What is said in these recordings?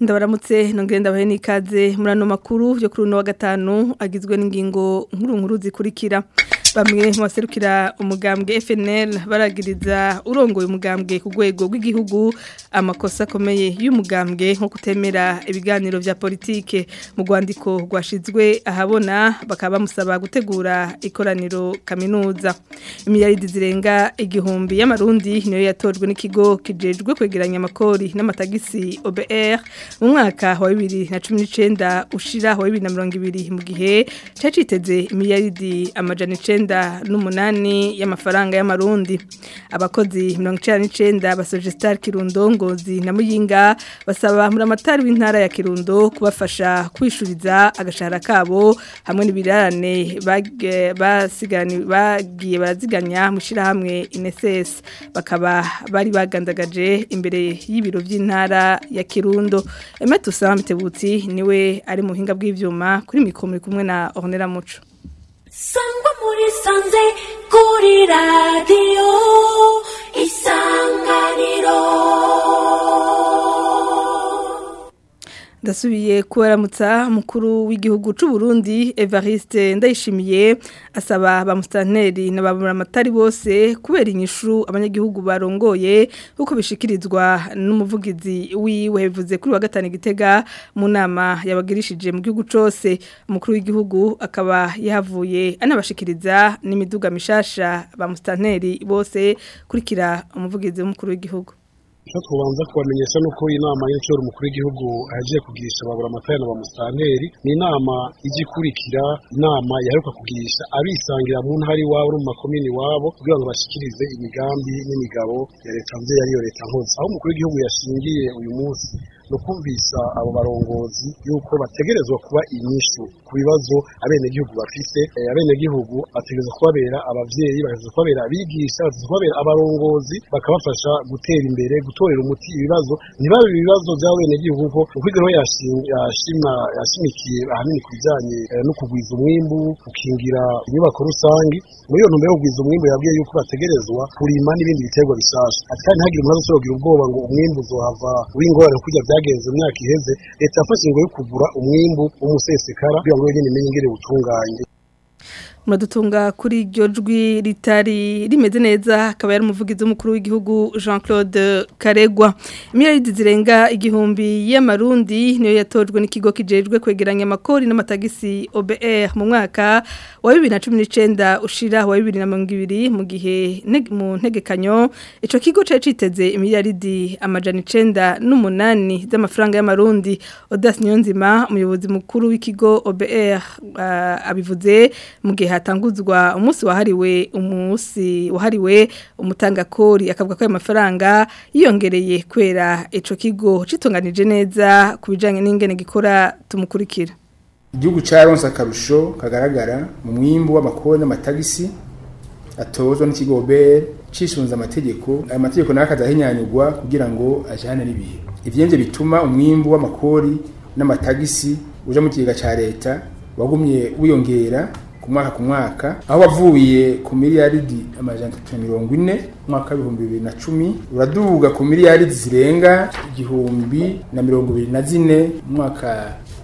ndabaramutse ntugenda bahe n'ikaze Murano ano makuru yo kuri uno wa gatanu agizwe n'ingingo nkuru nkuru zikurikira bamwe mu baserukira umugambwe FNL baragiriza urongoye umugambwe ku rwego rw'igihugu amakosa akomeye y'umugambwe nko kutemera ibiganiro bya politike mu rwandiko rwashizwe ahabona bakaba bamusaba gutegura ikoraniro kaminuza imiyaridi zirenga igihumbi y'amarundi niyo yatojwe n'ikigo kijejwe kwegeranya amakori n'amatagisi OBR mu mwaka wa 2019 ushira wa ibiri mu gihe cyaciteze imiyaridi amajana 9 icyenda n'umunani y'amafaranga y'amarundi abakozi mirongo icyenda n'icyenda basoje sitari kirundo ngozi na muyinga basaba muramatari w'intara ya kirundo kubafasha kwishuriza agashara kabo hamwe n'ibirarane bagiye baraziganya mu ishyirahamwe inesesi bakaba bari bagandagaje imbere y'ibiro by'intara ya kirundo emete usaba mitebutsi niwe ari muhinga bw'ibyuma kuri mikoro kumwe na ornera muco kuri radiyo isanganiro ndasubiye kubaramutsa mukuru w'igihugu cy'u Burundi Evariste ndayishimiye asaba ba na ba muramatari bose kubera inyishu abanyagihugu barongoye uko bishikirizwa n'umuvugizi wiwe bivuze kuri wa gatane gitega mu nama yabagirishije mu gihugu cyose mukuru w'igihugu akaba yahavuye anabashikiriza n'imiduga mishasha ba bose kurikira umuvugizi w'umukuru w'igihugu icyo tubanza kubamenyesha ni uko inama y'inshuro mukuru w'igihugu yagiye kugirisha babura amatara na ba musitanteri ni inama ijya ikurikira inama yaheruka kugirisha abisangira mu ntara iwabo no mu makomini iwabo kugira ngo bashyikirize imigambi n'imigabo ya leta nziza ariyo leta nkose aho umukuru w'igihugu yashingiye uyu munsi ni ukumvisha abo barongozi yuko bategerezwa kuba inyishu ku bibazo abenegihugu bafise eh, abenegihugu bategerezwa kubabera abavyeyi bategerezwa kubabera abigisha bategerezwa kubabera abarongozi bakabafasha gutera imbere gutorera umuti ibibazo ntibabe ibibazo vy'abenegihugu kuko ukwigiraho yashima yashimikiye ahanini ku bijanye eh, no kugwiza umwimbu gukingira inyubako rusange muri iyo ntumbero yo kugwiza umwimbu yabwiye yuko bategerezwa kurima n'ibindi biterwa bishasha ati kandi ntihagire umuntu azoshobora ubwoba ngo umwimbu uzohava w'ingorane kurya cyagenze imyaka iheze leta yafashe ingo yo kugura umwimbu w'umusesekara kugira ngo yonyine imenye ingene iwutunganye muradutunga kuri iryo jwi ritari rimeze neza akaba yari umuvugizi w'umukuru w'igihugu jean claude karegwa miliyoni zirenga igihumbi y'amarundi niyo yatojwe n'ikigo kijejwe kwegeranya amakori n'amatagisi obr mu mwaka wa bibiri na cumi nicenda ushira wa bibiri na mirongo ibiri mu gihe mu ntegekanyo icyo kigo cyari cyiteze miliyoni amajana icyenda n'umunani z'amafaranga y'amarundi odasi niyonzima umuyobozi mukuru w'ikigo obr abivuze mu gihe hatanguzwa umunsi wahariwe umunsi wahariwe umutangakori akavuga ko ayo mafaranga yiyongereye kwera icyo kigo kitunganije neza ku n'ingene gikora tumukurikira igihugu cyaronse Karusho kagaragara mu mwimbu w'amakoni n'amatagisi atozwa n'ikigo beri cishinze amategeko aya mategeko nawe akazahinyanyurwa kugira ngo ajyane n'ibihe ibyo bituma umwimbu w'amakori n'amatagisi uje mu kigega cya leta wagumye wiyongera ku mwaka ku mwaka aho wavuye ku miliyaridi amajana atatu mirongo ine umwaka w'ibihumbi bibiri na cumi uraduga ku miliyaridi zirenga igihumbi na mirongo ibiri na zine umwaka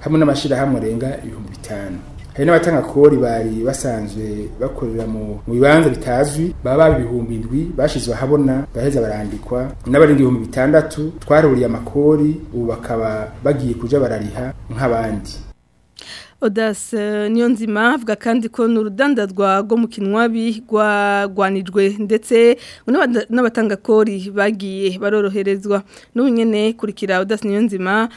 hamwe n'amashyirahamwe arenga ibihumbi bitanu hari n'abatanga kowori bari basanzwe bakorera mu bibanza bitazwi baba ibihumbi indwi bashyizwe ahabona baraheza barandikwa n'abarenga ibihumbi bitandatu twaruriye amakori ubu bakaba bagiye kujya barariha nk'abandi odase euh, niyonzima avuga kandi ko n'urudandazwa rwo mu kinwabi rwagwanijwe ndetse kori bagiye baroroherezwa n'ubu nyine kurikira odase niyonzima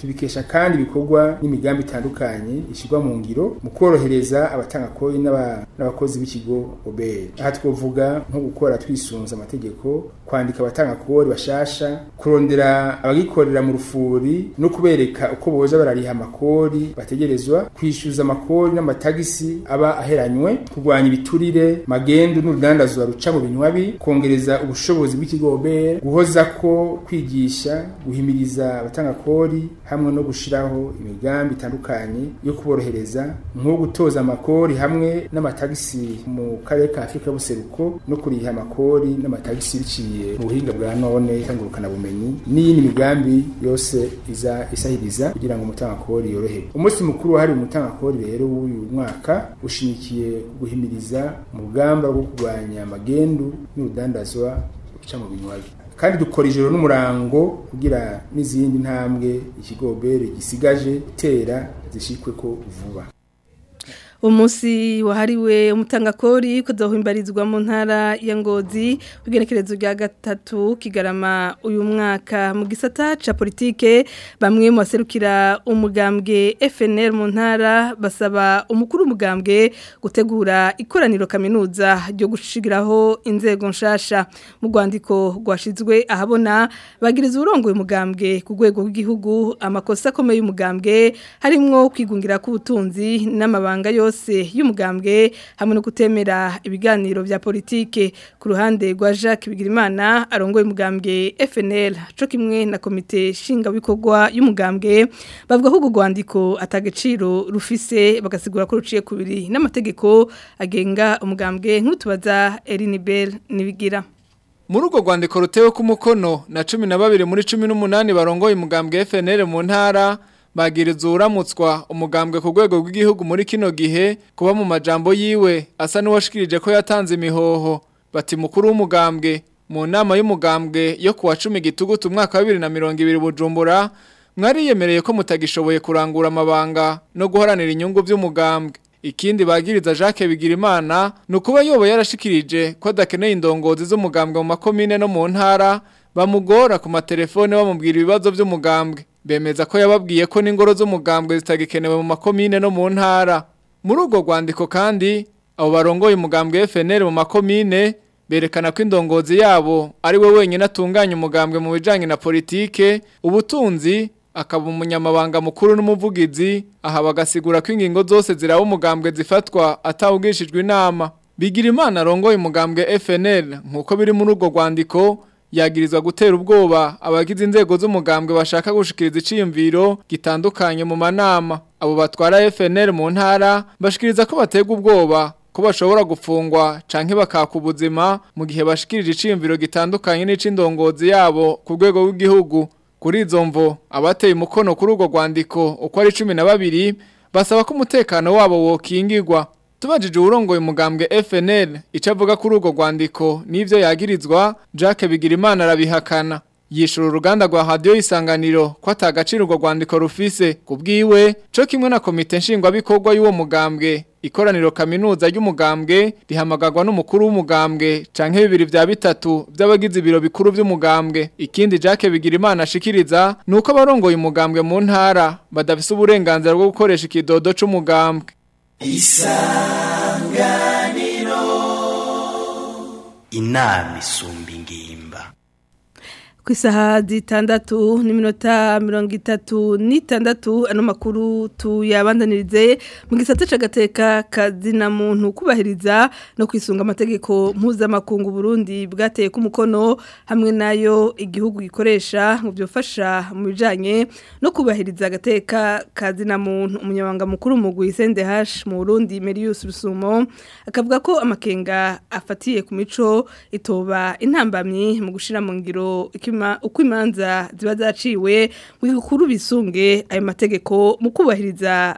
tubikesha kandi ibikorwa n'imigambi itandukanye ishyirwa mu ngiro mu korohereza abatanga kori n'abakozi b'ikigo oberi aha twavuga nko gukora twisunze amategeko kwandika abatanga kori bashasha kurondera abagikorera mu rufuri amakori no kubereka uko boza barariha amakori bategerezwa kwishyuza amakori n'amatagisi aba aheranywe kurwanya ibiturire magendu n'urudandazwa ruca mu binywabi kongereza ubushobozi bw'ikigo BR guhoza ko kwigisha guhimiriza abatanga kori hamwe no gushyiraho imigambi itandukanye yo kuborohereza nko gutoza amakori hamwe n'amatagisi mu karere ka Afrika y'ubuseruko no kuriha amakori n'amatagisi biciye mu buhinga bwa none itangurukana bumenyi n'iyindi migambi yose isahiriza kugira ngo umutangakorori yoroherwe umunsi mukuru wahariwe umutangakorori rero w'uyu mwaka ushimikiye guhimiriza urugamba rwo kurwanya magendu n'urudandazwa ruca mu binywabi kandi dukora ijoro n'umurango kugira n'izindi ntambwe ikigobere gisigaje itera zishikwe ko vuba Umusi wahariwe umutangakori kuzohimbarizwa mu ntara ya ngozi ugenekerezo rya gatatu kigarama uyu mwaka mu gisata ca politike bamwe mu baserukira umugambwe FNL mu ntara basaba umukuru umugambwe gutegura ikoraniro kaminuza ryo gushigiraho inzego nshasha mu rwandiko rwashizwe ahabona bagiriza uyu umugambwe ku rwego rw'igihugu amakosa akomeye umugambwe harimo kwigungira k'ubutunzi n'amabanga yo yose y'umugambwe hamwe no gutemera ibiganiro bya politike ku ruhande rwa Jacques Bigirimana arongoye umugambwe FNL co kimwe na komite shingabikorwa y'umugambwe bavuga ko gugwandiko atagaciro rufise bagasigura ko ruciye kubiri n'amategeko agenga umugambwe nk'utubaza Erinibel nibigira muri urwo rwandiko rutewe ku mukono na cumi na babiri muri cumi n'umunani barongoye umugambwe FNL mu ntara bagiriza uwuramutswa umugambwe ku rwego rw'igihugu muri kino gihe kuba mu majambo yiwe asa n'uwashikirije ko yatanze imihoho bati mukuru w'umugambwe mu nama y'umugambwe yo kuwa cumi gitugutu umwaka wa bibiri na mirongo ibiri bujumbura mwariyemereye ko mutagishoboye kurangura amabanga no guharanira inyungu by'umugambwe ikindi bagiriza Jacques Bigirimana nukuba yobo yarashikirije ko dakeneye indongozi z'umugambwe mu makomine no mu ntara bamugora ku matelefone bamubwira ibibazo by'umugambwe bemeza ko yababwiye ko n'ingoro z'umugambwe zitagikenewe mu makomine no mu ntara muri urwo rwandiko kandi abo barongoye umugambwe FNL mu makomine berekana ko indongozi yabo ari we wenyine atunganya umugambwe mu bijyanye na politike ubutunzi akaba umunyamabanga mukuru n'umuvugizi aha bagasigura ko ingingo zose ziraba umugambwe zifatwa atawugishijwe inama bigira imana arongoye umugambwe FNL nk'uko biri muri urwo rwandiko yagirizwa gutera ubwoba abagize inzego z'umugambwe bashaka gushikiriza iciyumviro gitandukanye mu manama abo batwara FNL mu ntara bashikiriza ko batega ubwoba ko bashobora gufungwa canke bakaka ubuzima mu gihe bashikirije iciyumviro gitandukanye n'icindongozi yabo ku rwego rw'igihugu kuri izo mvo abateye umukono kuri urwo rwandiko uko ari cumi na babiri basaba ko umutekano wabo wokingirwa tubajije uwurongoye umugambwe FNL icyo avuga kuri urwo rwandiko n'ibyo yagirizwa Jacques Bigirimana arabihakana yishura uruganda rwa hadiyo y'isanganiro ko atagaciro urwo rwandiko rufise ku bwiwe cyo kimwe na komite nshingwabikorwa y'uwo mugambwe ikoraniro kaminuza ry'umugambwe rihamagarwa n'umukuru w'umugambwe canke bibiri bya bitatu by'abagize ibiro bikuru by'umugambwe ikindi Jacques Bigirimana ashikiriza nuko abarongoye umugambwe mu ntara badafise uburenganzira bwo gukoresha ikidodo c'umugambwe isanganiro inama isumba ingimbi ku isaha zitandatu n'iminota mirongo itatu n'itandatu ano makuru tuyabandanirize mu gisate cy'agateka kazina muntu kubahiriza no kwisunga amategeko mpuzamakungu Burundi bwateye ku mukono hamwe nayo igihugu ikoresha mu byofasha mu bijyanye no kubahiriza agateka kazina muntu umunyamabanga mukuru mu guhisende hashi mu Burundi Merius Rusumo akavuga ko amakenga afatiye ku mico itoba intambamye mu gushyira mu ngiro ikimenyetso uko imanza ziba zaciwe wikuru bisunge ayo mategeko mu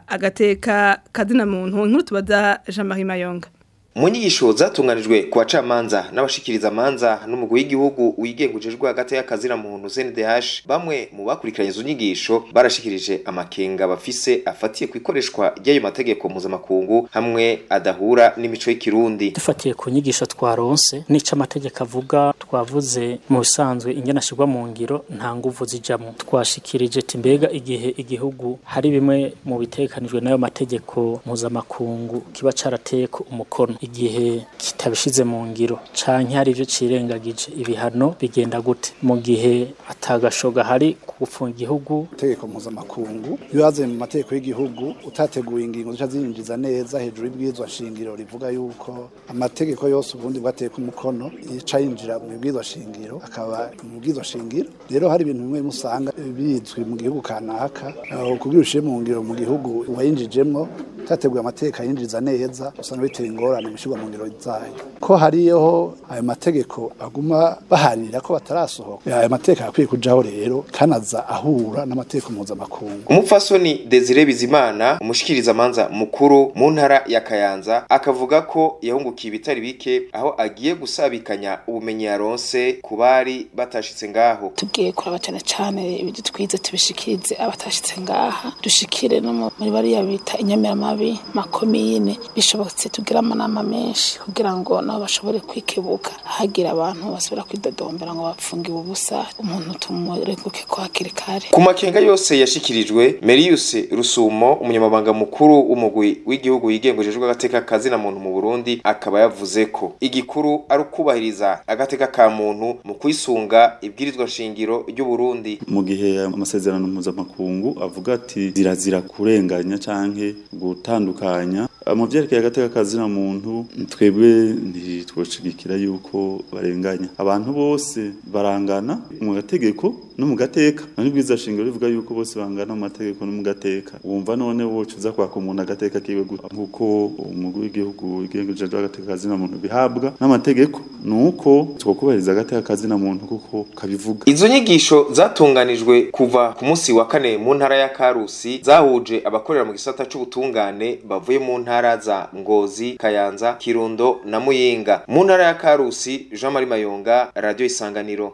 agateka kazina muntu nk'utubaza Jean Marie Mayonga mu nyigisho zatunganijwe ku bacamanza n'abashikiriza amanza n'umugwi w'igihugu wigenga ujejwe hagati y'akazira muntu CNDH bamwe mu bakurikiranye izo nyigisho barashikirije amakenga bafise afatiye ku ikoreshwa ry'ayo mategeko mpuzamakungu hamwe adahura n'imico y'ikirundi dufatiye ku nyigisho twaronse n'ico amategeko avuga twavuze mu bisanzwe ingene ashirwa mu ngiro nta nguvu zijyamo twashikirije timbega igihe igihugu hari bimwe mu bitekanijwe n'ayo mategeko mpuzamakungu kiba carateyeko umukono igihe kitabishize mu ngiro canke hari ivyo cirengagije ibihano bigenda gute mu gihe atagashoga hari gufunga igihugu itegeko mpuzamakungu iyo yaze mu mategeko y'igihugu utateguye ingingo zica zinjiza neza hejuru y'ibwirizwa shingiro rivuga yuko amategeko yose ubundi bwateye umukono mukono yica yinjira mu bwirizwa shingiro akaba mu bwirizwa shingiro rero hari ibintu bimwe musanga bizwi mu gihugu kanaka kugira ushiye mu ngiro mu gihugu wayinjijemo utateguye amategeko ayinjiza neza usanga biteye ingorane mu mu ngiro zayo ko hariyeho ayo mategeko aguma baharira ko batarasohoka aya mategeko akwiye kujaho rero kanaza ahura n'amategeko mpuzamakungu umupfasoni Desire Bizimana umushikirizamanza mukuru mu ntara ya Kayanza akavuga ko yahungukiye ibitari bike aho agiye gusabikanya ubumenyi yaronse ku bari batashitse ngaho tubwiye ko abatana cyane ibyo twize tubishikirize abatashitse ngaha dushikire no muri bariya bita inyamira mabi makomiyine bishobotse tugira amanama n'amama menshi kugira ngo nabo bashobore kwikebuka hagira abantu basubira kwidodombera ngo bapfungiwe ubusa umuntu tumureguke ko hakiri kare ku makenga yose yashyikirijwe Merius Rusumo umunyamabanga mukuru w'umugwi w'igihugu yigengejeje agateka kazina muntu mu Burundi akaba yavuze ko igikuru ari ukubahiriza agateka ka muntu mu kwisunga ibwirizwa shingiro ry'u Burundi mu gihe amasezerano mpuzamakungu avuga ati zirazira kurenganya canke gutandukanya amavyerekeye eh, agateka kazina muntu twebwe ntitwoshigikira yuko barenganya abantu bose barangana mu gategeko no mu gateka none bwiza shingiro rivuga yuko bose bangana mu mategeko no mu gateka wumva none wocu uza kwaka umuntu agateka kiwe nkuko umugwi w'igihugu igengeje agateka kazina muntu bihabwa n'amategeko nuko twokubahiriza agateka kazina muntu kuko kabivuga izo nyigisho zatunganijwe kuva ku munsi wa kane mu ntara ya Karusi zahuje abakorera mu gisata c'ubutungane bavuye mu ntara za Ngozi Kayanza Kirundo na Muyinga mu ntara ya Karusi Jean Marie Mayonga Radio Isanganiro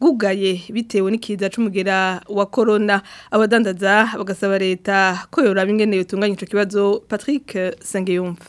rwugaye bitewe n'ikiza cy'umugera wa Corona abadandaza bagasaba leta ko yoraba ingenewe itunganya icyo kibazo patrick sengeyumva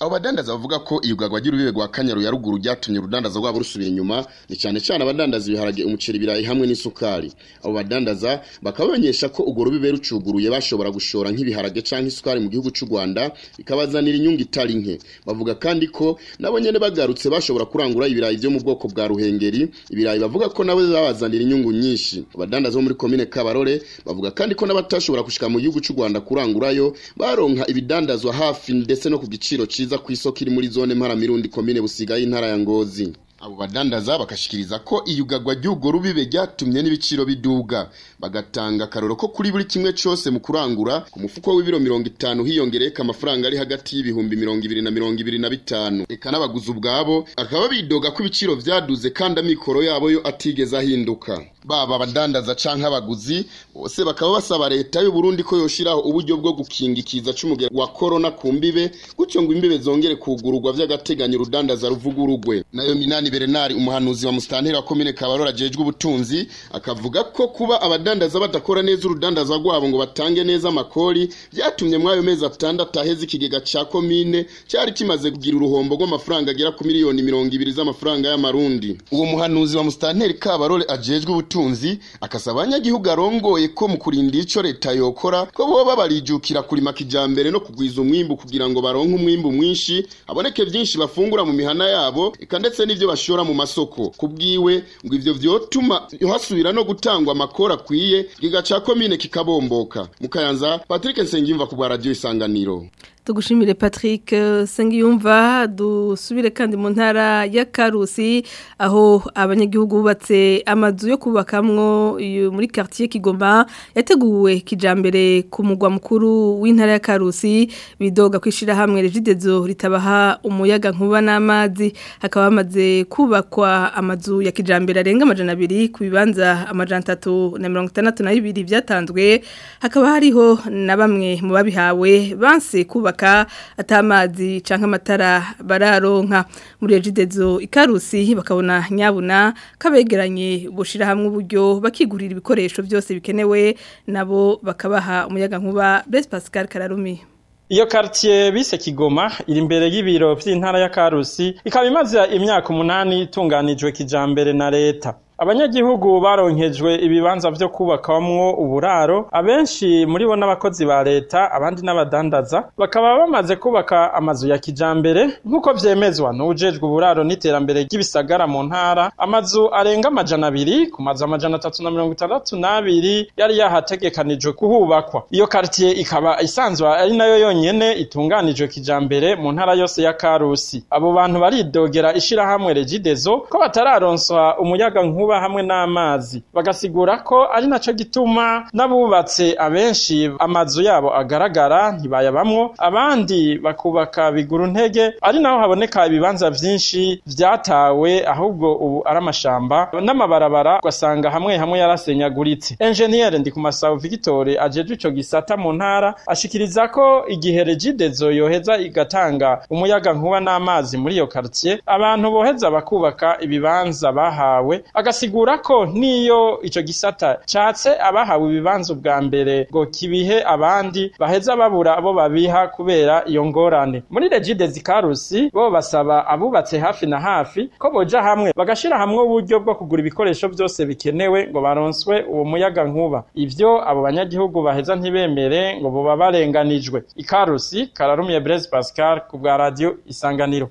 abo badandaza bavuga ko iyugagwa ry'urubibe rwa kanyaru ya ruguru ryatumye urudandaza rwabo rusubira inyuma ni cyane cyane abadandaza ibiharage umuceri ibirayi hamwe n'isukari abo badandaza bakaba bamenyesha ko urwo rubibe rucuguruye bashobora gushora nk'ibiharage cyangwa isukari mu gihugu cy'u rwanda bikabazanira inyungu itari nke bavuga kandi ko nabo nyine bagarutse bashobora kurangura ibirayi byo mu bwoko bwa ruhengeri ibirayi bavuga ko nabo babazanira inyungu nyinshi abadandaza bo muri komine kabarore bavuga kandi ko n'abatashobora gushika mu gihugu cy'u rwanda kurangurayo baronka ibidandazwa hafi ndetse no ku giciro cyiza bageza ku isoko iri muri zone mparamirundi komine busigaye intara ya ngozi abo badandaza bakashikiriza ko iyugagwa ry'ubwo rubibe ryatumye n'ibiciro biduga bagatanga akaroro ko kuri buri kimwe cyose mu kurangura ku mufuko w'ibiro mirongo itanu hiyongereka amafaranga ari hagati y'ibihumbi mirongo ibiri na mirongo ibiri na bitanu reka n'abaguzi ubwabo akaba bidoga ko ibiciro byaduze kandi amikoro yabo yo atigeze ahinduka baba abadandaza cyangwa abaguzi bose bakaba basaba leta y'u Burundi ko yoshiraho uburyo bwo gukinga ikiza cy'umugera wa corona ku mbibe gutyo ngo imbibe zongere kugururwa by'agateganyo rudandaza ruvugurugwe nayo Minani Bernard umuhanuzi wa mustanteri wa komine Kabarora ajejwe ubutunzi akavuga ko kuba abadandaza badakora neza urudandaza rwabo ngo batange neza amakori byatumye mu ayo mezi atandatu aheze ikigega cya komine cyari kimaze kugira uruhombo rw'amafaranga agera ku miliyoni mirongo ibiri z'amafaranga y'amarundi uwo muhanuzi wa mustanteri Kabarore ajejwe y'ubutunzi akasaba abanyagihugu arongoye ko mu kurinda icyo leta yokora ko boba barijukira kurima kijambere no kugwiza umwimbu kugira ngo baronke umwimbu mwinshi aboneke byinshi bafungura mu mihana yabo eka ndetse n’ibyo bashora mu masoko kubwiwe ngo ivyo vyotuma hasubira no gutangwa amakora akwiye kiga ca komine kikabomboka mukayanza Patrick Nsengimva ku bwa isanganiro tugushimire patrick eh, Sengiyumva dusubire kandi mu ntara ya karusi aho abanyagihugu bubatse amazu yo kubakamwo muri quartier kigoma yateguwe kijambere ku mugwa mukuru w'intara ya karusi bidoga kwishira hamwe regidezo ritabaha umuyaga nkuba n'amazi hakaba amaze kubakwa amazu ya kijambere arenga amajana abiri ku bibanza amajana atatu na mirongo itandatu na bibiri byatanzwe hakaba hariho na bamwe mu babihawe banse kubaka kubaka atamazi canke amatara bararonka muri ejidezo ikarusi bakabona nyabuna kabegeranye bushira hamwe uburyo bakigurira ibikoresho byose bikenewe nabo bakabaha umuyaga nkuba Blaise Pascal Kararumi iyo quartier bise Kigoma iri imbere y'ibiro by'intara ya Karusi ikaba imaze imyaka umunani itunganijwe kijambere na leta abanyagihugu baronkejwe ibibanza vyo kubakamwo uburaro abenshi muri bo n'abakozi ba leta abandi n'abadandaza bakaba bamaze kubaka amazu ya kijambere nk'uko vyemezwa n'uwujejwe uburaro n'iterambere ry'ibisagara mu ntara amazu arenga amajana abiri ku mazu amajana atatu na mirongo itandatu n'abiri yari yahategekanijwe kuhubakwa iyo quartier ikaba isanzwe ari nayo yonyene itunganijwe kijambere mu ntara yose ya Karusi abo bantu baridogera ishirahamwe Regidezo ko batararonswa umuyaga nkuba kuba hamwe n'amazi bagasigura ko ari naco gituma n'abubatse abenshi amazu yabo agaragara ntibayabamwo abandi bakubaka biguru ntege ari naho haboneka ibibanza byinshi byatawe ahubwo ubu ari amashamba n'amabarabara ugasanga hamwe hamwe yarasenyaguritse enjeniyeri ndi ku masaho Victoire ajejwe ico gisata mu ntara ashikiriza ko igihe regidezo yoheza igatanga umuyaga nkuba n'amazi muri iyo quartier abantu boheza bakubaka ibibanza bahawe aga agasigura ko niyo icyo gisata cyatse abahawe ibibanza ubwa mbere ngo kibihe abandi baheza babura abo babiha kubera iyo ngorane muri regide zikarusi bo basaba abubatse hafi na hafi ko boja hamwe bagashyira hamwe uburyo bwo kugura ibikoresho byose bikenewe ngo baronswe uwo muyaga nkuba ibyo abo banyagihugu baheza ntibemere ngo boba barenganijwe ikarusi kararumiye Brez Pascal ku bwa radio isanganiro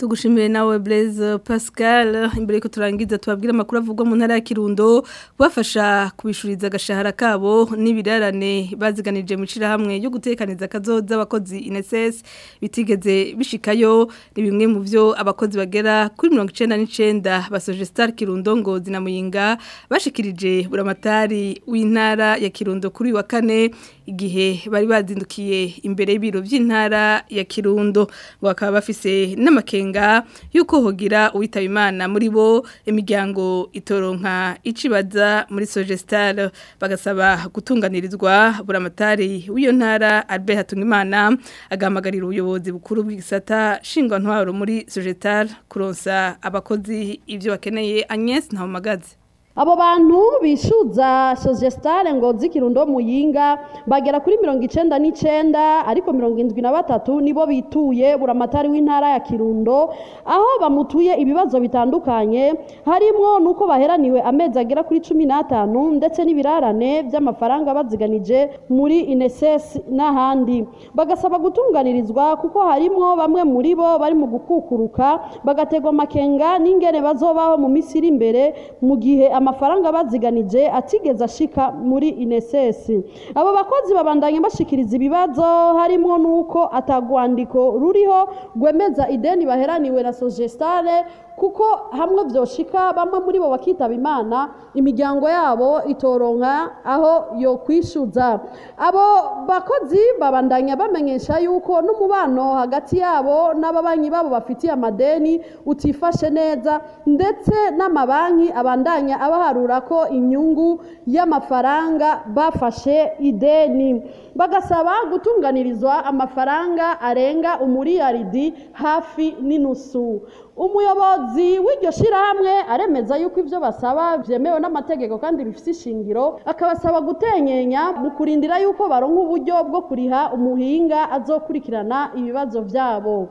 tugushimire nawe Blaise Pascal imbere yuko turangiza tubabwire amakuru avugwa mu ntara ya Kirundo bafasha kubishuriza agashahara kabo n'ibirarane baziganije mu hamwe yo gutekaniza akazoza abakozi INSS bitigeze bishikayo ni bimwe mu byo abakozi bagera kuri 99 basoje Star Kirundo ngo zinamuyinga bashikirije buramatari w'intara ya Kirundo kuri wa kane igihe bari bazindukiye imbere y'ibiro by'intara ya kirundo bakaba bafise n'amakenga y'uko hogira uwitaba imana muri bo imiryango itoronka icibaza muri sogesitari bagasaba gutunganirizwa buramatari w'iyo ntara albert hatungimana agamagarira ubuyobozi bukuru bw'igisata ntwaro muri sogesitari kuronsa abakozi ibyo bakeneye agnese ntawumagaze abo bantu bishuza sosiyesitare ngo z'ikirundo muyinga bagera kuri mirongo icenda n'icenda ariko mirongo indwi na batatu nibo bituye buramatari w'intara ya kirundo aho bamutuye ibibazo bitandukanye harimwo nuko baheraniwe amezi agera kuri cumi n'atanu ndetse n'ibirarane by'amafaranga baziganije muri inesesi n'ahandi bagasaba gutunganirizwa kuko harimo bamwe muri bo bari mu gukukuruka bagategwa amakenga n'ingene bazobaho mu minsi iri imbere mu gihe amafaranga baziganije atigeze ashika muri INSS abo bakozi babandanya bashikiriza ibibazo harimo nuko atagwandiko ruriho rwemeza ideni baheraniwe na Sogestare kuko hamwe byoshika bamwe muri bo bakitaba imana imiryango yabo itoronka aho yo kwishuza abo bakozi babandanya bamenyesha yuko n'umubano hagati yabo n’ababanyi babo bafitiye amadeni utifashe neza ndetse n'amabanki abandanya abaharura ko inyungu y'amafaranga bafashe ideni bagasaba gutunganirizwa amafaranga arenga umuriyaridi hafi n'inusu umuyobozi w'iryo shyirahamwe aremeza yuko ibyo basaba byemewe n'amategeko kandi bifite ishingiro akabasaba gutenyenya mu kurindira yuko baronka uburyo bwo kuriha umuhinga azokurikirana ibibazo byabo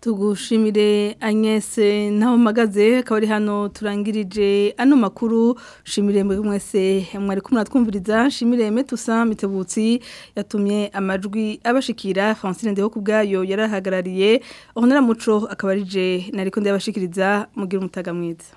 tugushimire Agnès naho magaze akaba ari hano turangirije ano makuru shimire mwese mwari kumwe twumviriza shimire metusa mitebutsi yatumye amajwi abashikira Francine Ndeho kubgayo yarahagarariye Honora Muco akabarije nariko ndabashikiriza mugira umutaga mwiza